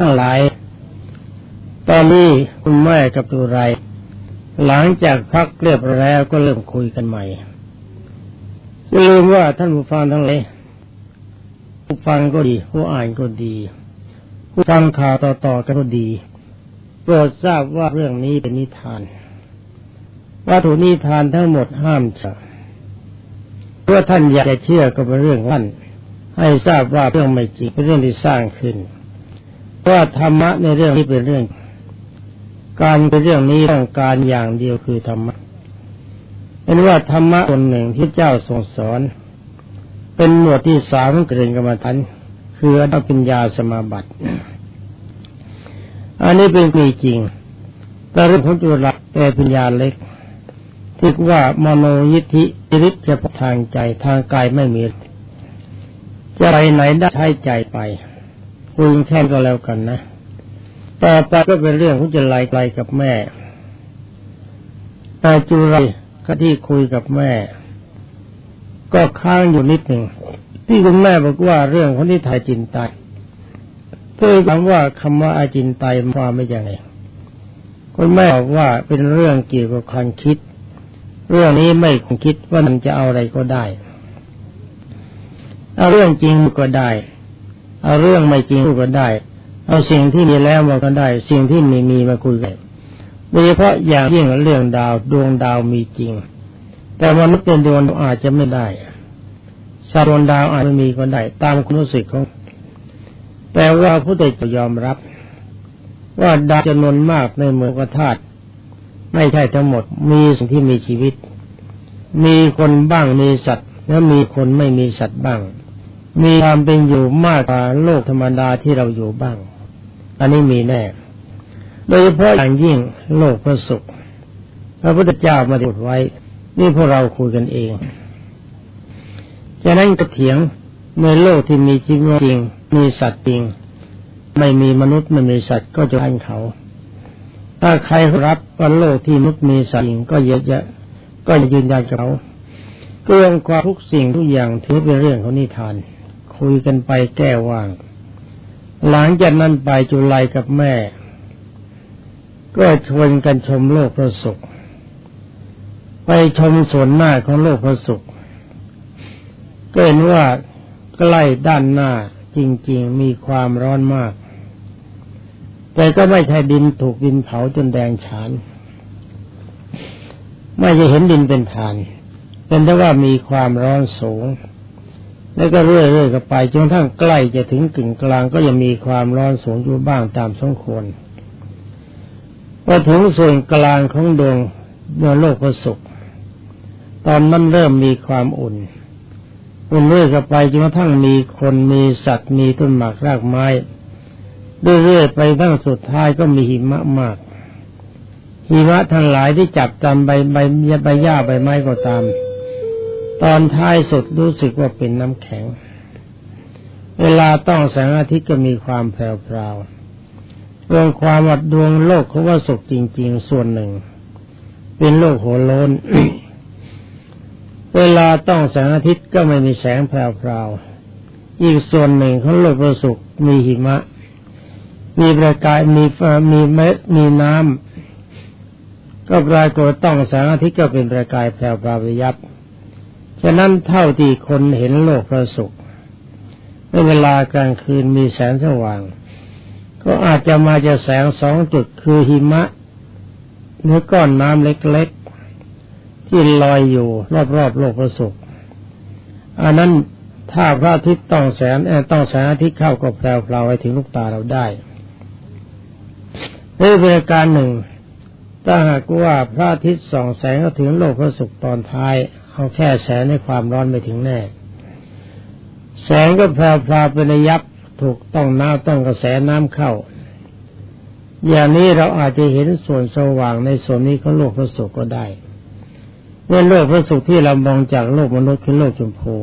ทั้งหลาย ตอนนี้คุณแม่กับตุไร หลังจากพักเรียบแล้วก็เริ่มคุยกันใหม่อย่าลืมว่าท่านผู้ฟังทั้งหลายผู้ฟังก็ดี ผู้อ่านก็ดี ผู้ฟังข่าวต่อๆกันก็ดีโปรดทราบว่าเรื่องนี้เป็นนิทานวัตถุนิทานทั้งหมดห้ามเชื่อเพื่อท่านอยากจะเชื่อก็เป็นเรื่องท่านให้ทราบว่าเรื่องไม่จริงเป็นเรื่องที่สร้างขึ้น ว่าธรรมะในเรื่องนี้เป็นเรื่อง การเป็นเรื่องนี้ต้องการอย่างเดียวคือธรรมะเป็นว่าธรรมะคนหนึ่งที่เจ้าทรงสอน เป็นหมวดที่สามเกินกรรมฐานคืออปัญญาสมาบัติ อันนี้เป็นมีจริง แต่เรื่องของจุลแต่ปัญญาเล็กที่ว่ามโนยิทธิจิตเฉพาะทางใจทางกายไม่มีจะไปไหนได้ใช้ใจไป คุยแค่ก็แล้วกันนะต่อไปก็เป็นเรื่องที่จะไล่ไกลกับแม่นายจุไรก็ที่คุยกับแม่ ก็ค้างอยู่นิดหนึ่งที่คุณแม่บอกว่าเรื่องคนที่ถ่ายจินตายเพื่อถามว่าคำว่าอาจินไตความไม่ยังไงคุณแม่บอกว่าเป็นเรื่องเกี่ยวกับความคิด เรื่องนี้ไม่คงคิดว่ามันจะเอาอะไรก็ได้ เอาเรื่องจริงก็ได้ เอาเรื่องไม่จริงพูดก็ได้ เอาสิ่งที่มีแล้วมาก็ได้ สิ่งที่ไม่มีมาคุยกันโดยเฉพาะอย่างยิ่งเรื่องดาวดวงดาวมีจริง แต่มนุษย์เป็นดวงอาจจะไม่ได้ชาดวงดาวอาจจะมีก็ได้ ตามความรู้สึกของ แต่ว่าผู้ใดจะยอมรับ ว่าดาวจำนวนมากในหมู่กธาตุไม่ใช่ทั้งหมดมีสิ่งที่มีชีวิต มีคนบ้างมีสัตว์ แล้วมีคนไม่มีสัตว์บ้าง มีความเป็นอยู่มากกว่าโลกธรรมดาที่เราอยู่บ้าง อันนี้มีแน่ โดยเฉพาะอย่างยิ่งโลกพระสุข พระพุทธเจ้ามาพูดไว้ นี่พวกเราคุยกันเองฉะนั้นกระเถียงในโลกที่มีชีวิตจริง มีสัตว์จริง ไม่มีมนุษย์ไม่มีสัตว์ก็จะให้เขา ถ้าใครรับว่าโลกที่มนุษย์มีสัตว์จริง ก็เยอะๆก็จะยืนยันกับเขาเรื่องความทุกสิ่งทุกอย่างถือเป็นเรื่องของนิทาน คุยกันไปแก้ว่าง หลังจากนั้นไปจุลัยกับแม่ ก็ชวนกันชมโลกพระสุข ไปชมส่วนหน้าของโลกพระสุข ก็เห็นว่าใกล้ด้านหน้าจริง ๆ มีความร้อนมาก แต่ก็ไม่ใช่ดินถูกดินเผาจนแดงฉาน ไม่จะเห็นดินเป็นฐาน เป็นแต่ว่ามีความร้อนสูง แล้วก็เรื่อยๆกันไปจนทั้งใกล้จะถึงกึ่งกลางก็ยังมีความร้อนสูงอยู่บ้างตามสมควรพอถึงส่วนกลางของดวงดวงโลกประสุขตอนนั้นเริ่มมีความอุ่น อุ่นเรื่อยกันไปจนกระทั่งมีคนมีสัตว์มีต้นหมากรากไม้เรื่อยๆไปทั้งสุดท้ายก็มีหิมะมากหิมะทั้งหลายที่จับตามใบใบใบหญ้าใบไม้ก็ตาม ตอนท้ายสุดรู้สึกว่าเป็นน้ำแข็ง เวลาต้องแสงอาทิตย์ก็มีความแพรวๆดวงความวัดดวงโลกเขาว่าสุขจริง ๆ ส่วนหนึ่ง เป็นโลกโหโลนเวลาต้องแสงอาทิตย์ก็ไม่มีแสงแพรวๆอีกส่วนหนึ่งของโลกประสุขมีหิมะ มีประกายมีมีเม็ดมีน้ำก็ปรากฏต้องแสงอาทิตย์ก็เป็นประกายแพรวๆยับ ฉะนั้นเท่าที่คนเห็นโลกพระสุขในเวลากลางคืนมีแสงสว่าง ก็อาจจะมาจากแสงสองจุดคือหิมะเนื้อก้อนน้ำเล็กๆ ที่ลอยอยู่รอบๆโลกพระสุขอันนั้นถ้าพระอาทิตย์ต้องแสงต้องแสงอาทิตย์เข้าก็แปลวๆไปถึงลูกตาเราได้ในเวลาการหนึ่ง ถ้าหากว่าพระอาทิตย์ส่องแสงก็ถึงโลกพระสุขตอนท้าย เอาแค่แสงในความร้อนไม่ถึงแน่ แสงก็พราวพาเป็นยับถูกต้องน้ำต้องกระแสน้ำเข้า อย่างนี้เราอาจจะเห็นส่วนสว่างในส่วนนี้ของโลกพระสุขก็ได้เมื่อโลกพระสุขที่เรามองจากโลกมนุษย์คือโลกชมพู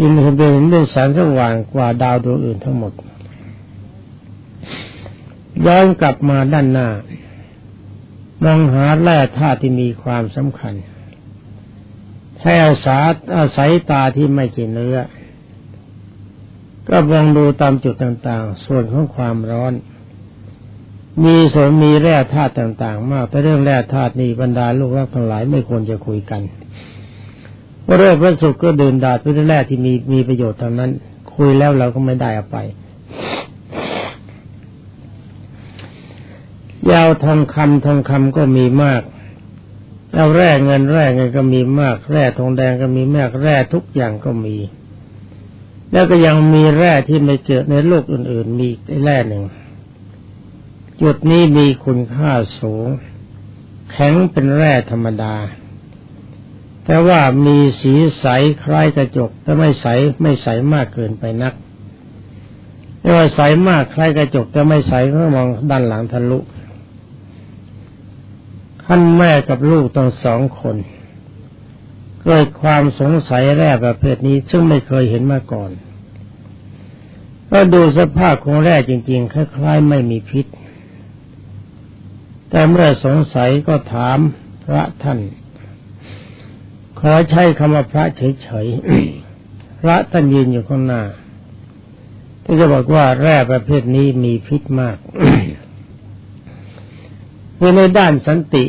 อินทร์เป็นเรื่องแสงสว่างกว่าดาวดวงอื่นทั้งหมดย้อนกลับมาด้านหน้ามองหาแร่ธาตุที่มีความสำคัญ ใช้อาสาอาศัยตาที่ไม่กินเนื้อ ก็มองดูตามจุดต่างๆ ส่วนของความร้อน มีส่วนมีแร่ธาตุต่างๆ มาก แต่เรื่องแร่ธาตุนี้บรรดาลูกรักทั้งหลายไม่ควรจะคุยกันว่าเรื่องพระสุขก็เดินดาดเป็นแร่ที่มีมีประโยชน์ทางนั้น คุยแล้วเราก็ไม่ได้เอาไปยาวทองคำทองคำก็มีมาก เอาแร่เงินแร่เงินก็มีมาก แร่ทองแดงก็มีมากแร่ทุกอย่างก็มี แล้วก็ยังมีแร่ที่ไม่เกิดในโลกอื่น ๆ มีแร่หนึ่ง จุดนี้มีคุณค่าสูง แข็งเป็นแร่ธรรมดา แต่ว่ามีสีใสคล้ายกระจกแต่ไม่ใสไม่ใสมากเกินไปนักแต่ว่าใสมากคล้ายกระจกแต่ไม่ใสเพราะมองด้านหลังทะลุ ท่านแม่กับลูกตั้งสองคนเกิดความสงสัยแร่ประเภทนี้ซึ่งไม่เคยเห็นมาก่อนก็ดูสภาพของแร่จริงๆ คล้ายๆ ไม่มีพิษ แต่เมื่อสงสัยก็ถามพระท่าน ขอใช้คำว่าพระเฉยๆ พระท่านยืนอยู่ข้างหน้าที่จะบอกว่าแร่ประเภทนี้มีพิษมาก ในด้านสันติ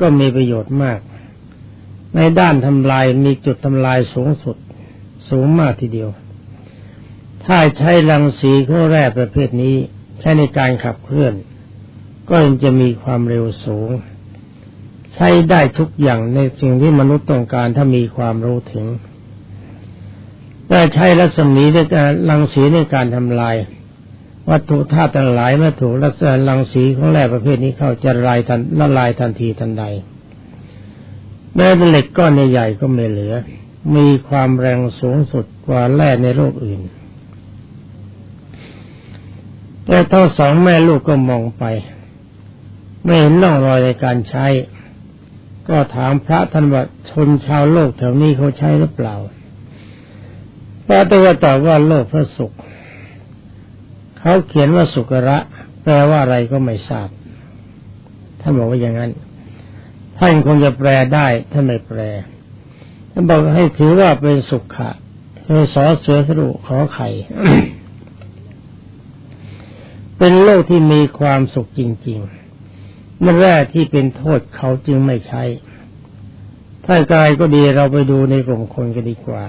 ก็มีประโยชน์มาก ในด้านทำลายมีจุดทำลายสูงสุด สูงมากทีเดียว ถ้าใช้รังสีข้อแรกประเภทนี้ ใช้ในการขับเคลื่อน ก็จะมีความเร็วสูง ใช้ได้ทุกอย่างในสิ่งที่มนุษย์ต้องการถ้ามีความรู้ถึงแต่ใช้รัศมีในการรังสีในการทำลาย วัตถุธาตุทั้งหลายเมื่อถูกลักษณะรังสีของแร่ประเภทนี้เข้าจะลายทันละลายทันทีทันใดแม้เป็นเหล็กก้อนใหญ่ๆก็ไม่เหลือ มีความแรงสูงสุดกว่าแร่ในโลกอื่น แต่ทั้งสองแม่ลูกก็มองไป ไม่เห็นร่องรอยในการใช้ ก็ถามพระท่านว่าชนชาวโลกแถวนี้เขาใช้หรือเปล่าพระตัวตอบว่าโลกพระสุข เขาเขียนว่าสุกระ แปลว่าอะไรก็ไม่ทราบ ท่านบอกว่าอย่างนั้น ท่านคงจะแปลได้ท่านไม่แปล ท่านบอกให้ถือว่าเป็นสุขะคือสอเสือสรุขอไข่เป็นโลกที่มีความสุขจริงๆเมื่อแรกที่เป็นโทษเขาจึงไม่ใช้ ถ้ากายก็ดีเราไปดูในกลุ่มคนก็ดีกว่า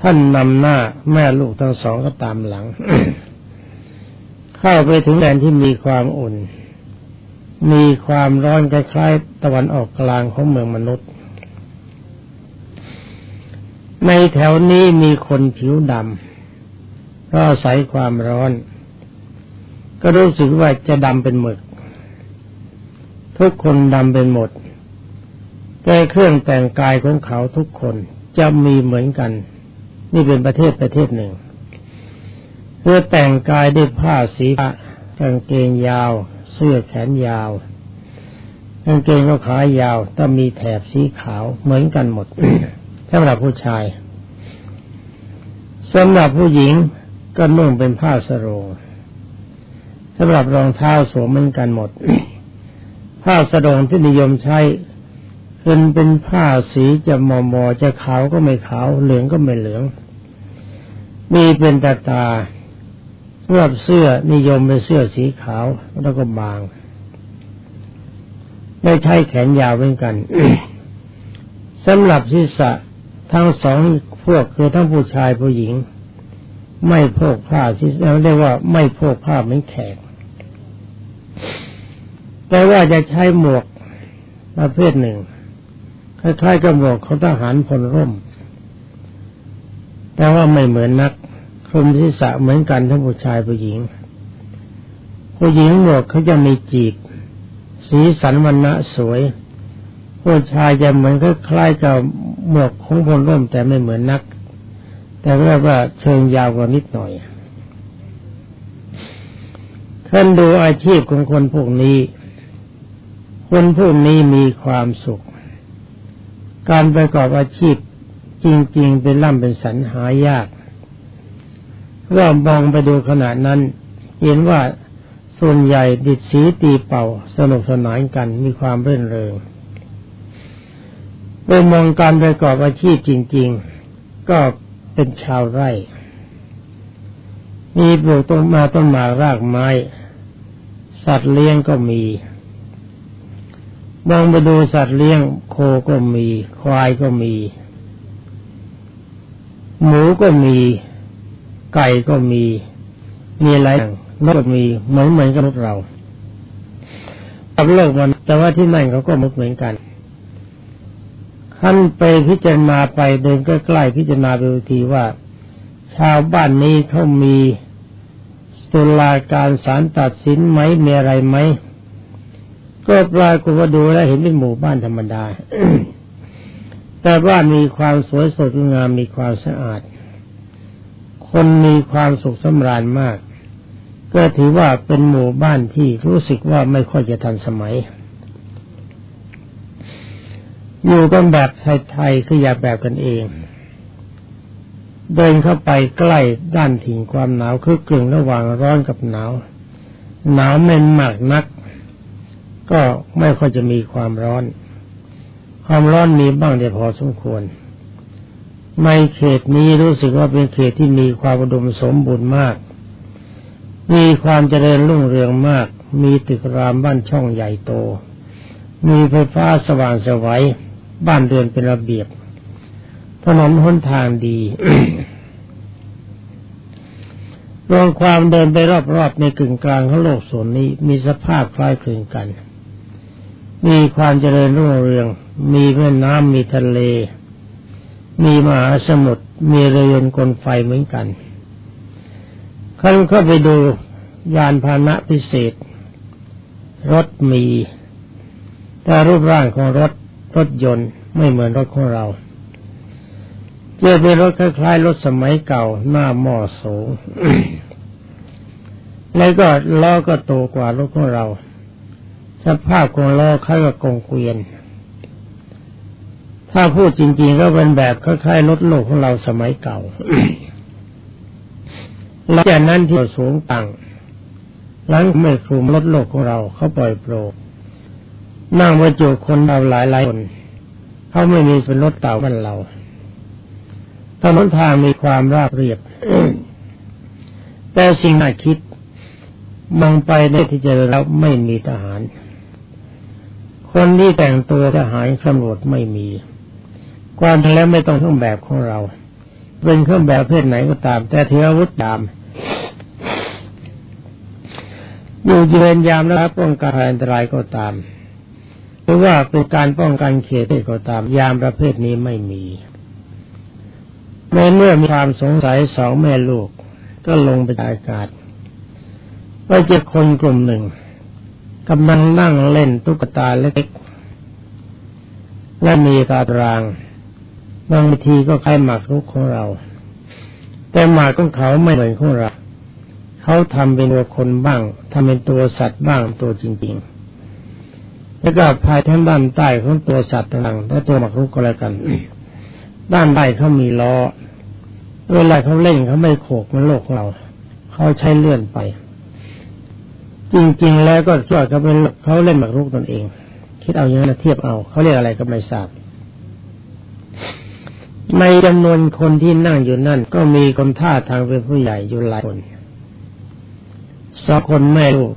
ท่านนำหน้าแม่ลูกทั้งสองก็ตามหลัง เข้าไปถึงแดนที่มีความอุ่น มีความร้อนคล้ายๆตะวันออกกลางของเมืองมนุษย์ ในแถวนี้มีคนผิวดำเพราะอาศัยความร้อน ก็รู้สึกว่าจะดำเป็นหมึก ทุกคนดำเป็นหมดแต่เครื่องแต่งกายของเขาทุกคนจะมีเหมือนกัน นี่เป็นประเทศประเทศหนึ่ง เพื่อแต่งกายด้วยผ้าสีกางเกงยาว เสื้อแขนยาวกางเกงก็ขายาวต้องมีแถบสีขาวเหมือนกันหมดสำหรับผู้ชายสำหรับผู้หญิงก็นุ่งเป็นผ้าสโรงสำหรับรองเท้าสวมเหมือนกันหมด ผ้าสโรงที่นิยมใช้ เป็นเป็นผ้าสีจะมอมอจะขาวก็ไม่ขาว เหลืองก็ไม่เหลือง มีเป็นตาตาเมื่อเสื้อนิยมเป็นเสื้อสีขาวแล้วก็บางไม่ใช่แขนยาวเหมือนกันสำหรับศีรษะทั้งสองพวกคือทั้งผู้ชายผู้หญิง ไม่พกผ้าศีรษะเรียกว่าไม่พกผ้าเหมือนแขกแต่ว่าจะใช้หมวกประเภทหนึ่ง คล้ายๆกับหมวกของทหารพลร่ม แต่ว่าไม่เหมือนนักคลุมศีรษะเหมือนกันทั้งผู้ชายผู้หญิง ผู้หญิงหมวกเขาจะมีจีบ สีสันวันณะสวย ผู้ชายจะเหมือนคล้ายๆกับหมวกของพลร่ม แต่ไม่เหมือนนัก แต่เรียกว่าเชิงยาวกว่านิดหน่อยท่านดูอาชีพของคนพวกนี้ คนพวกนี้มีความสุข การประกอบอาชีพจริง ๆ เป็นล่ำเป็นสันหายากเมื่อมองไปดูขณะนั้นเห็นว่าส่วนใหญ่ดิดสีตีเป่า สนุกสนานกันมีความเรื่นเริงเมื่อมองการประกอบอาชีพจริง ๆ ก็เป็นชาวไร่ มีปลูกต้นมาต้นหมารากไม้ สัตว์เลี้ยงก็มี มองไปดูสัตว์เลี้ยง โคก็มี ควายก็มี หมูก็มี ไก่ก็มี มีอะไรนกก็มีเหมือนเหมือนกับเรากับโลกมันแต่ว่าที่นั่นเขาก็มุกเหมือนกันขั้นไปพิจารณาไปเดินใกล้ๆพิจารณาไปทีว่า ชาวบ้านนี้เขามีตุลาการศาลตัดสินไหมมีอะไรไหม ก็ปลายกูว่าดูแล้วเห็นเป็นหมู่บ้านธรรมดา แต่บ้านมีความสวยสดงามมีความสะอาด คนมีความสุขสำราญมาก ก็ถือว่าเป็นหมู่บ้านที่รู้สึกว่าไม่ค่อยจะทันสมัย อยู่กันแบบไทยๆคืออยาแบบกันเอง เดินเข้าไปใกล้ด้านถิ่งความหนาวคือกลึงระหว่างร้อนกับหนาวหนาวเม่นมากนัก ก็ไม่ค่อยจะมีความร้อน ความร้อนมีบ้างแต่พอสมควร ในเขตนี้รู้สึกว่าเป็นเขตที่มีความอุดมสมบูรณ์มาก มีความเจริญรุ่งเรืองมาก มีตึกรามบ้านช่องใหญ่โต มีไฟฟ้าสว่างสวัยบ้านเรือนเป็นระเบียบ ถนนหนทางดีรวมความเดินไปรอบๆในกึ่งกลางของโลกส่วนนี้มีสภาพคล้ายคลึงกัน มีความเจริญรุ่งเรือง มีแม่น้ำมีทะเล มีมหาสมุทร มีเรือยนต์กลไฟเหมือนกันขั้นเข้าไปดูยานพาหนะพิเศษ รถมี แต่รูปร่างของรถรถยนต์ไม่เหมือนรถของเราเจอเป็นรถคล้ายๆรถสมัยเก่าหน้าหม้อสูง แล้วก็ล้อก็โตกว่ารถของเรา สภาพของล้อคล้ายกับกงเกวียน ถ้าพูดจริง ๆ ก็เป็นแบบคล้ายๆรถโลกของเราสมัยเก่าหลังจากนั้นที่สูงต่างหลังไม่คลุมรถโลกของเราเขาปล่อยโปรนั่งบรรจุคนเราหลายหลายคนเขาไม่มีเป็นรถเต่ากันเราถนนทางมีความราบเรียบแต่สิ่งน่าคิดมองไปในที่จะแล้วไม่มีทหาร คนที่แต่งตัวทหารตำรวจไม่มี ความทั้งแล้วไม่ต้องเครื่องแบบของเรา เป็นเครื่องแบบเพศไหนก็ตาม แต่ถืออาวุธดามอยู่เยือนยามแล้วป้องกันอันตรายก็ตาม หรือว่าเป็นการป้องกันเขตก็ตาม ยามประเภทนี้ไม่มีในเมื่อมีความสงสัยสองแม่ลูก ก็ลงไปอากาศว่าเจอคนกลุ่มหนึ่ง กำลังนั่งเล่นตุ๊กตาเล็กๆและมีตาตราง บางทีก็คล้ายหมากรุกของเรา แต่หมากของเขาไม่เหมือนของเราเขาทำเป็นตัวคนบ้างทำเป็นตัวสัตว์บ้างตัวจริง ๆ แล้วก็ภายทั้งด้านใต้ของตัวสัตว์ต่างและตัวหมากรุกก็แล้วกัน ด้านใต้เขามีล้อเวลาเขาเล่นเขาไม่โขกมันโลกเรา เขาใช้เลื่อนไป จริง ๆ แล้วก็คิดว่าเขาเป็นเขาเล่นหมากรุกตนเอง คิดเอาอย่างนั้นเทียบเอาเขาเรียกอะไรก็ไม่ทราบในจำนวนคนที่นั่งอยู่นั่น ก็มีคนท่าทางเป็นผู้ใหญ่อยู่หลายคนสองคนแม่ลูก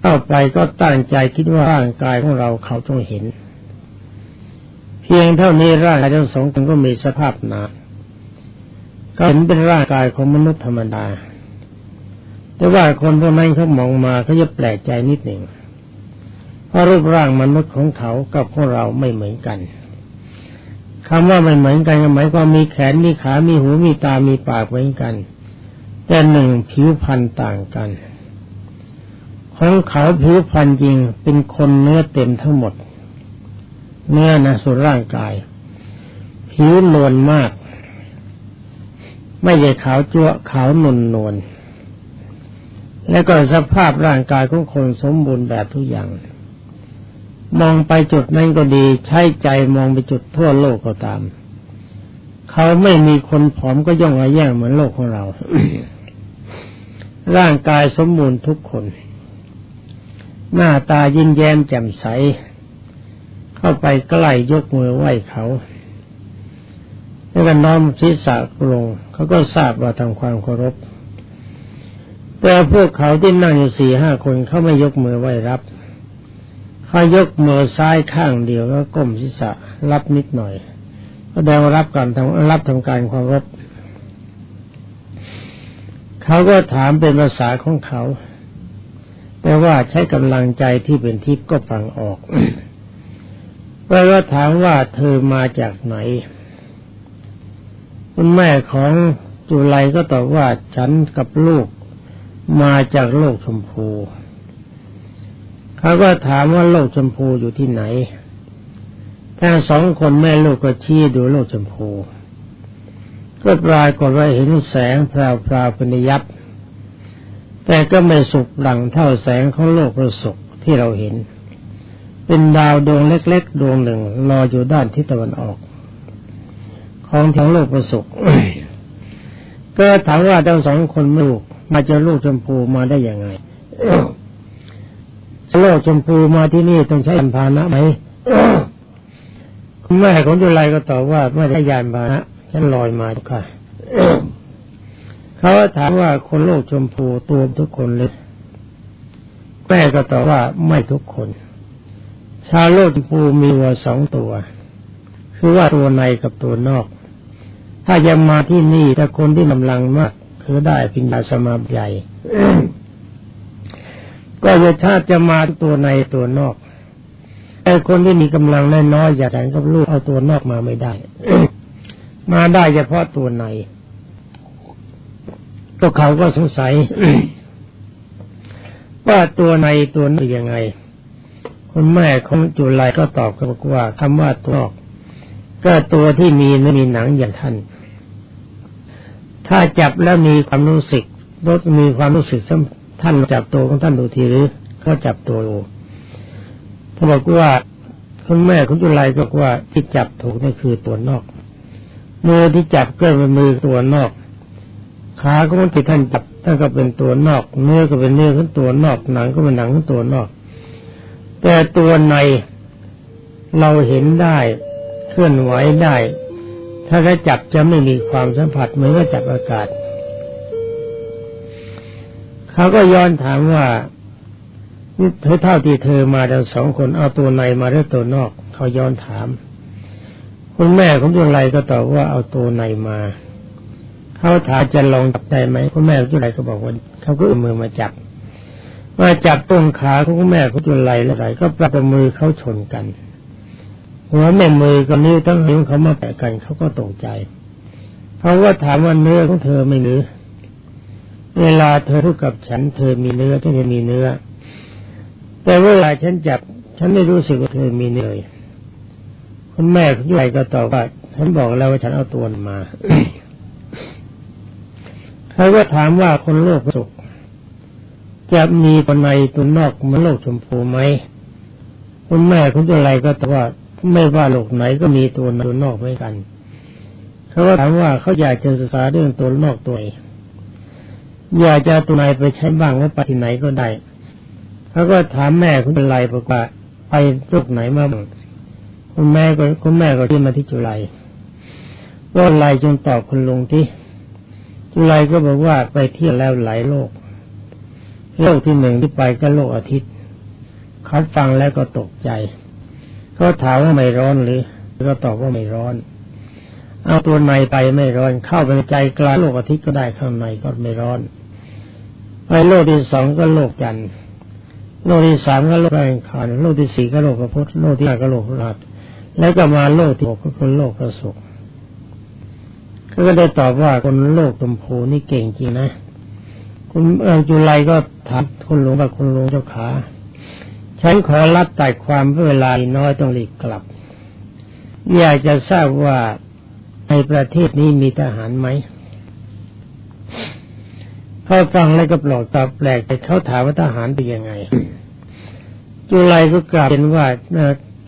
เข้าไปก็ตั้งใจคิดว่าร่างกายของเราเขาต้องเห็น เพียงเท่านี้ร่างกายทั้งสองคนก็มีสภาพหนาก็เห็นเป็นร่างกายของมนุษย์ธรรมดา แต่ว่าคนพวกนั้นเขามองมาเขาจะแปลกใจนิดหนึ่งเพราะรูปร่างมนุษย์ของเขากับของเราไม่เหมือนกันคำว่าไม่เหมือนกันหมายความมีแขนมีขา มีหูมีตา มีปากเหมือนกัน แต่หนึ่งผิวพรรณต่างกัน ของเขาผิวพรรณจริงเป็นคนเนื้อเต็มทั้งหมด เนื้อนะส่วนร่างกาย ผิวนวลมาก ไม่ใช่ขาวจั่วขาวนวลนวล และก็สภาพร่างกายของคนสมบูรณ์แบบทุกอย่าง มองไปจุดนั้นก็ดี ใช้ใจมองไปจุดทั่วโลกก็ตาม เขาไม่มีคนผอมก็ย่องอาแย่งเหมือนโลกของเรา ร่างกายสมบูรณ์ทุกคน หน้าตายิ้มแย้มแจ่มใส เข้าไปใกล้ยกมือไหว้เขาแล้วก็น้อมศีรษะลงเขาก็ทราบว่าทำความเคารพ แต่พวกเขาที่นั่งอยู่สี่ห้าคนเขาไม่ยกมือไหว้รับเขายกมือซ้ายข้างเดียวแล้วก้มศีรษะรับนิดหน่อยก็แดงรับการทำรับทำการความรบเขาก็ถามเป็นภาษาของเขา แต่ว่าใช้กำลังใจที่เป็นทิพย์ก็ฟังออกแล้วก็ถามว่าเธอมาจากไหนคุณแม่ของจุไลก็ตอบว่าฉันกับลูก มาจากโลกชมพู เขาก็ถามว่าโลกชมพูอยู่ที่ไหน ทั้งสองคนแม่ลูกก็ชี้ดูโลกชมพู ก็ปรากฏว่าเห็นแสงพราวพราวเป็นยับ แต่ก็ไม่สุกหลังเท่าแสงของโลกประสกที่เราเห็น เป็นดาวดวงเล็กๆ ดวงหนึ่งลอยอยู่ด้านทิศตะวันออก ของทั้งโลกประสกก็ถามว่าทั้งสองคนลูก มาจากโลกชมพูมาได้ยังไงโลกชมพูมาที่นี่ต้องใช้ยานพาหนะไหมคุณแม่ของจุไลก็ตอบว่าไม่ได้ยานพาหนะฉันลอยมาค่ะเขาถามว่าคนโลกชมพูตัวทุกคนเลยแม่ก็ตอบว่าไม่ทุกคน ชาวโลกชมพูมีวัวสองตัว คือว่าตัวในกับตัวนอก ถ้าจะมาที่นี่ถ้าคนที่กำลังมาก คือได้ปิญญาสมาใหญ่ก็จะชาติจะมาตัวในตัวนอกไอ้คนที่มีกำลังน้อยๆอยากแข่งกับลูกเอาตัวนอกมาไม่ได้ มาได้เฉพาะตัวในก็เขาก็สงสัยว่าตัวในตัวนอกยังไงคุณแม่ของจุลัยก็ตอบกับว่าคำว่าตัวนอก ก็ตัวที่มีเนื้อมีหนังอย่างท่าน ถ้าจับแล้วมีความรู้สึกรถมีความรู้สึกท่านจับตัวของท่านดูทีหรือเขาจับตัวดูถ้านบอกว่าคุณแม่คุณจุไลก็ว่าที่จับถูกนี่คือตัวนอกมือที่จับก็เป็นมือตัวนอกขาของที่ท่านจับท่านก็เป็นตัวนอกเนื้อก็เป็นเนื้อของตัวนอกหนังก็เป็นหนังของตัวนอก แต่ตัวในเราเห็นได้เคลื่อนไหวได้ ถ้าถ้จับจะไม่มีความสัมผัสเหมือนกับจับอากาศ เขาก็ย้อนถามว่าเธอเท่าที่เธอมาทั้งสองคนเอาตัวในมาหรือตัวนอก เขาย้อนถาม คุณแม่ของตัวไรก็ตอบว่าเอาตัวในมา เขาถามจะลองจับได้ไหมคุณแม่ของตัวไรก็บอกว่าเขาก็เอามือมาจับมาจับต้นขาของคุณแม่ของตัวไรแล้วไรก็ปรับมือเขาชนกัน หัวแม่มือกับนิ้วทั้งนิ้วเขามาแปะกันเขาก็ตกใจเพราะว่าถามว่าเนื้อของเธอไม่หรือ เวลาเธอพูดกับฉัน เธอมีเนื้อฉันมีเนื้อ แต่เวลาฉันจับ ฉันไม่รู้สึกว่าเธอมีเนื้อคุณแม่คุณใหญ่ก็ตอบว่าฉันบอกแล้วว่าฉันเอาตัวมาเขาก็ถามว่าคนโลกสุขจะมีตัวในตัวนอกมันโลกชมพูไหมคุณแม่คุณอะไรก็ตอบว่า ไม่ว่าโลกไหนก็มีตัวนตัวนอกเหมือนกันเขาก็ถามว่าเขาอยากจะศึกษาเรื่องตัวนอกตัวเองอยากจะตัวไหนไปใช้บ้างว่าไปที่ไหนก็ได้เขาก็ถามแม่คุณเป็นไรบอกว่าไปโลกไหนมาบ้างคุณแม่ก็คุณแม่ก็ที่มาที่จุไลว่าไรจงตอบคุณลุงที่จุไลก็บอกว่าไปเที่ยวแล้วหลายโลก โลกที่หนึ่งที่ไปก็โลกอาทิตย์เขาฟังแล้วก็ตกใจ ก็ถามว่าไม่ร้อนหรือ ก็ตอบว่าไม่ร้อน เอาตัวในไปไม่ร้อน เข้าไปในใจกลางโลกอาทิตย์ก็ได้ข้างในก็ไม่ร้อน ไปโลกที่สองก็โลกจันทร์โลกที่สามก็โลกแรงขานโลกที่สี่ก็โลกพระพุทธโลกที่ห้าก็โลกพระราชแล้วก็มาโลกที่หกก็คนโลกพระสุขก็ได้ตอบว่าคนโลกตมโพนี่เก่งจริงนะ คุณจุไลก็ถามคุณหลวงว่าคุณหลวงเจ้าขา ฉันขอรับแต่ความเวลาน้อยต้องรีบกลับ อยากจะทราบว่าในประเทศนี้มีทหารไหมพอฟังแล้วก็ปลอกตาแปลกแต่เขาถามว่าทหารเป็นยังไง จุไลก็กล่าวเป็นว่า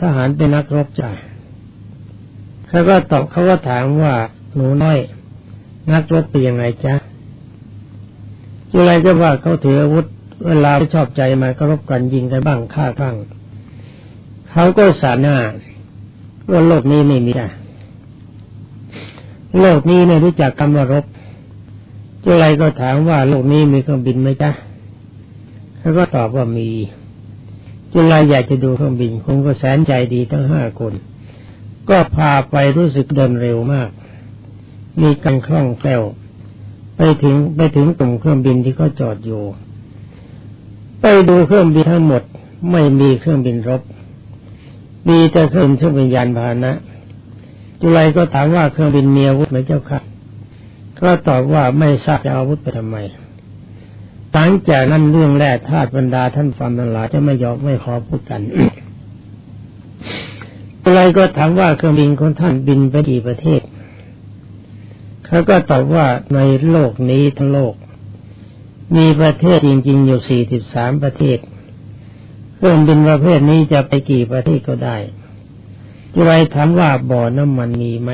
ทหารเป็นนักรบจ้ะเขาก็ตอบเขาก็ถามว่าหนูน้อย นักรบเป็นยังไงจ๊ะจุไลก็ว่าเขาถืออาวุธ เวลาไม่ชอบใจมาก็รบกันยิงกันบ้างฆ่าบ้างเขาก็สาหน้าว่าโลกนี้ไม่มีอะโลกนี้เนี่ยรู้จักคำว่ารบจุไรก็ถามว่าโลกนี้มีเครื่องบินไหมจ๊ะเขาก็ตอบว่ามีจุไรอยากจะดูเครื่องบินคงก็แสนใจดีทั้งห้าคน ก็พาไปรู้สึกเดินเร็วมาก มีการคล่องแคล่ว ไปถึงไปถึงกลุ่มเครื่องบินที่เขาจอดอยู่ ไปดูเครื่องบินทั้งหมด ไม่มีเครื่องบินรบ มีแต่เครื่องบินซึ่งเป็นยานพาหนะ จุไรก็ถามว่าเครื่องบินมีอาวุธไหมเจ้าค่ะ ก็ตอบว่าไม่ทราบจะอาวุธไปทำไมหลังจากนั้นเรื่องแรกธาตบรรดาท่านฟังทั้งหลายจะไม่ยอมไม่ขอพูดกันอะไรก็ถามว่าเครื่องบินของท่านบินไปกี่ประเทศ เขาก็ตอบว่าในโลกนี้ทั้งโลก มีประเทศจริง ๆ อยู่สี่สิบสามประเทศ เครื่องบินประเภทนี้จะไปกี่ประเทศก็ได้จุไรถามว่าบ่อน้ำมันมีไหม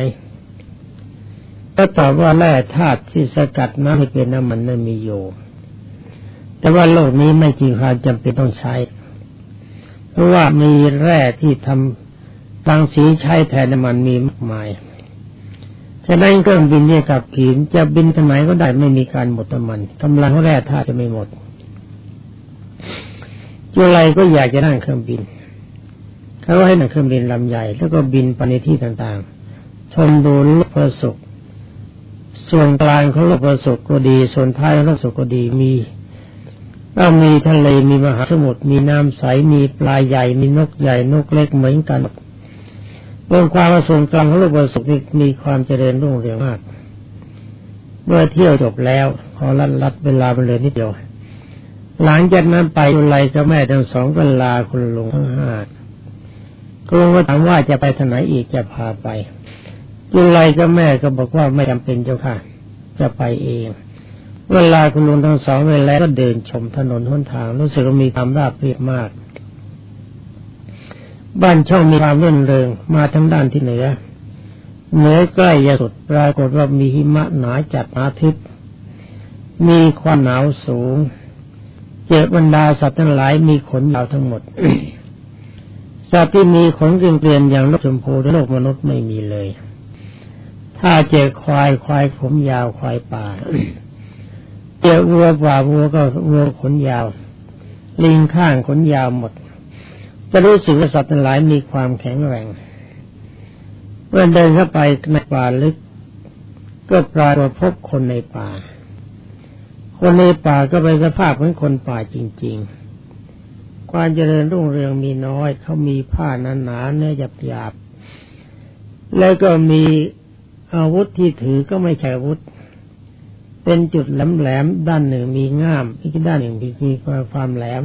ก็ตอบว่าแร่ธาตุที่สกัดน้ำให้เป็นน้ำมันนั้นมีอยู่ แต่ว่าโลกนี้ไม่จริงความจำเป็นต้องใช้ เพราะว่ามีแร่ที่ทำตังสีใช้แทนน้ำมันมีมากมาย ฉะนั้นเครื่องบินเนี่ยกับขีนจะบินทางไหนก็ได้ไม่มีการหมดน้ำมันกำลังแร่ธาตุจะไม่หมดจุไรก็อยากจะนั่งเครื่องบินเขาก็ให้นั่งเครื่องบินลำใหญ่ แล้วก็บินไปในที่ต่างๆ ชมดูลูกประสบส่วนกลางของโลกประสบก็ดี ส่วนท้ายของโลกประสบก็ดีมีก็มีทะเลมีมหาสมุทรมีน้ำใสมีปลาใหญ่มีนกใหญ่นกเล็กเหมือนกัน บนความประสงค์กลางของโลกประสบมีความเจริญรุ่งเรืองมาก เมื่อเที่ยวจบแล้ว ขอรัดรัดเวลาไปเลยนิดเดียว หลังจากนั้นไปอุไรกับแม่ทั้งสองก็ลาคุณลุงทั้งห้าคุณลุงก็ถามว่าจะไปทางไหนอีกจะพาไปจุไรก็แม่ก็บอกว่าไม่จำเป็นเจ้าค่ะ จะไปเอง เวลาคุณลุงทั้งสองเวลาก็เดินชมถนนหนทางรู้สึกว่ามีความราบเรียบมาก บ้านช่องมีความรื่นเริงมาทั้งด้านที่เหนือ เหนือใกล้ยสุดปรากฏว่ามีหิมะหนาจัดหนาทึบมีความหนาวสูง เจอบรรดาสัตว์ทั้งหลายมีขนยาวทั้งหมด สัตว์ที่มีขนเกลียนอย่างนกชมพูในโลกมนุษย์ไม่มีเลย ถ้าเจอควายควายผมยาวควายป่า เจอวัวป่าวัวก็วัวขนยาว ลิงข้างขนยาวหมด จะรู้สึกว่าสัตว์ทั้งหลายมีความแข็งแรงเมื่อเดินเข้าไปในป่าลึก ก็ปรากฏพบคนในป่า คนในป่าก็เป็นสภาพเหมือนคนป่าจริง ๆ ความเจริญรุ่งเรืองมีน้อยเขามีผ้าหนาๆเนื้อหยาบๆแล้วก็มีอาวุธที่ถือก็ไม่ใช่อาวุธ เป็นจุดแหลมๆด้านหนึ่งมีง่ามอีกด้านหนึ่งมีความแหลม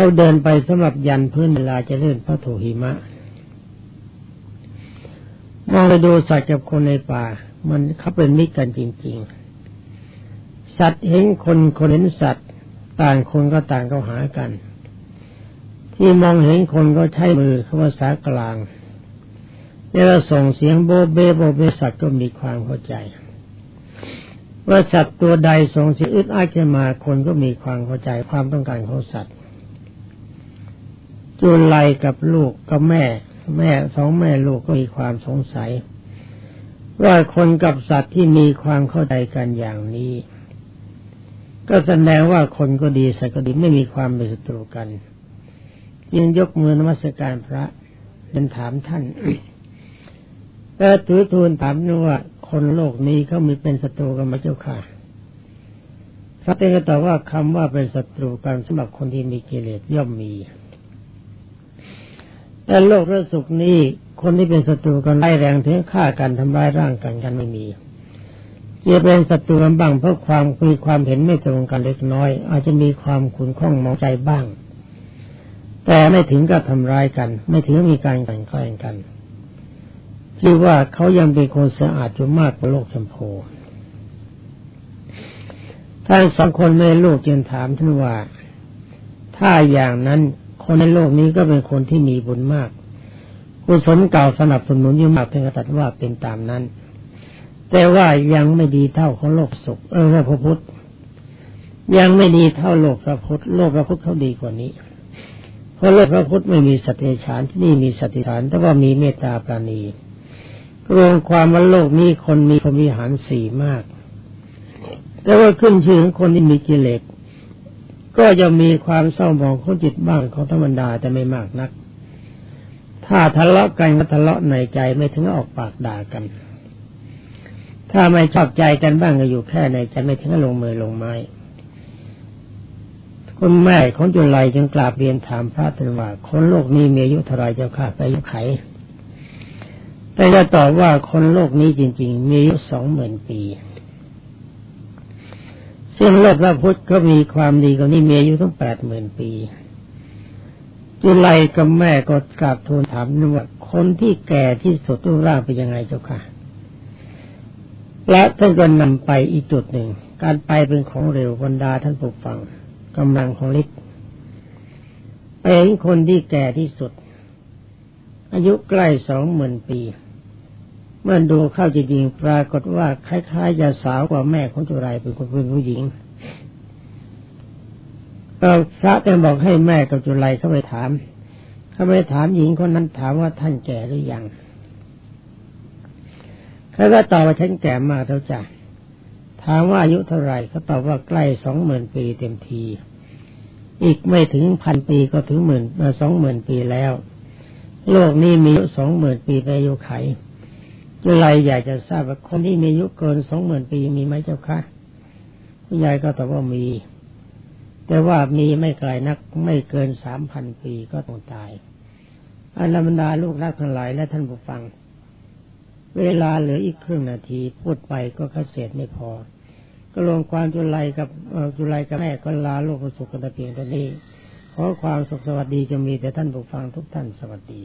เขาเดินไปสำหรับยันพื้นเวลาจะเลื่อนพระโถหิมะ มองไปดูสัตว์กับคนในป่า มันเขาเป็นมิตรกันจริง ๆ สัตว์เห็นคนคนเห็นสัตว์ ต่างคนก็ต่างเขาหากัน ที่มองเห็นคนก็ใช้มือเขาว่าสากลางแล้วส่งเสียงโบเบโบเบสัตว์ก็มีความเข้าใจว่าสัตว์ตัวใดส่งเสียงอึดอัดขึ้นมาคนก็มีความเข้าใจความต้องการของสัตว์ จุลัยกับลูกกับแม่ แม่สองแม่ลูกก็มีความสงสัย ว่าคนกับสัตว์ที่มีความเข้าใจกันอย่างนี้ ก็แสดงว่าคนก็ดีสัตว์ก็ดีไม่มีความเป็นศัตรูกัน จึงยกมือนมัสการพระเดินถามท่านแล้วถือทูลถามนว่า คนโลกนี้เขามีเป็นศัตรูกันมาเจ้าค่ะพระเตงก็ตอบว่าคำว่าเป็นศัตรูกันสำหรับคนที่มีกิเลสย่อมมี แต่โลกระสุกนี้คนที่เป็นศัตรูกันไล่แรงถึงฆ่ากันทำร้ายร่างกันกันไม่มีจะเป็นศัตรูกันบ้างเพราะความคุยความเห็นไม่ตรงกันเล็กน้อย อาจจะมีความขุนข้องมองใจบ้าง แต่ไม่ถึงกับทำร้ายกัน ไม่ถึงมีการกันแกล้งกันชื่อว่าเขายังเป็นคนสะอาดอยู่มากกว่าโลกชมพูท่านสองคนแม่ลูกจึงถามท่านว่า ถ้าอย่างนั้น คนในโลกนี้ก็เป็นคนที่มีบุญมากกุศลเก่าสนับสนุนอยู่มากท่านก็ตัดว่าเป็นตามนั้น แต่ว่ายังไม่ดีเท่าของโลกสุขเออพระพุทธยังไม่ดีเท่าโลกพระพุทธโลกพระพุทธเขาดีกว่านี้ เพราะโลกพระพุทธไม่มีสติฉานที่นี่มีสติฉานแต่ว่ามีเมตตาปราณีรวมความว่าโลกนี้คนมีพรมีหารสี่มาก แต่ว่าขึ้นชื่อของคนที่มีกิเลส ก็ยังมีความเศร้าหมองของจิตบ้างของธรรมดาแต่ไม่มากนัก ถ้าทะเลาะกันก็ทะเลาะในใจไม่ถึงออกปากด่ากัน ถ้าไม่ชอบใจกันบ้างก็อยู่แค่ในใจไม่ถึงลงมือลงไม้คุณแม่ของจุลัยจึงกราบเรียนถามพระท่านว่าคนโลกนี้มีอายุเท่าไรเจ้าค่ะไปอายุไข แต่จะตอบว่าคนโลกนี้จริง ๆ มีอายุสองหมื่นปี ซึ่งโลกพระพุทธก็มีความดีกว่านี้มีอายุตั้งแปดหมื่นปี จุลัยกับแม่ก็กราบทูลถามนว่าคนที่แก่ที่สุดรูปร่างเป็นยังไงเจ้าค่ะ และท่านก็นำไปอีกจุดหนึ่ง การไปเป็นของเร็วบรรดาท่านผู้ฟังกำลังของฤทธิ์เป็นคนที่แก่ที่สุด อายุใกล้สองหมื่นปี มื่อดูเข้าจริงๆปรากฏว่าคล้ายๆจะสาวกว่าแม่ของจุไรเป็นคนเป็นผู้หญิงก็พระแต่บอกให้แม่กับจุไรเข้าไปถามเข้าไปถามหญิงคนนั้นถามว่าท่านแก่หรือยังเขาก็ตอบว่าฉันแก่มากเท่าจ้ะถามว่าอายุเท่าไหร่เขาตอบว่าใกล้สองหมื่นปีเต็มที อีกไม่ถึงพันปีก็ถึงหมื่นมาสองหมื่นปีแล้ว โลกนี้มีอายุสองหมื่นปีไปอายุไข จุไรอยากจะทราบว่าคนที่มีอายุเกินสองหมื่นปีมีไหมเจ้าคะคุณยายก็ตอบว่ามี แต่ว่ามีไม่ไกลนักไม่เกินสามพันปีก็ต้องตายอันบรรดาลูกรักทั้งหลายและท่านผู้ฟัง เวลาเหลืออีกครึ่งนาทีพูดไปก็กระเสษไม่พอ ก็รวมความจุลัยกับจุลัยกับแม่ก็ลาโลกสุขกันแต่เพียงเท่านี้ ขอความสุขสวัสดีจะมีแต่ท่านผู้ฟังทุกท่านสวัสดี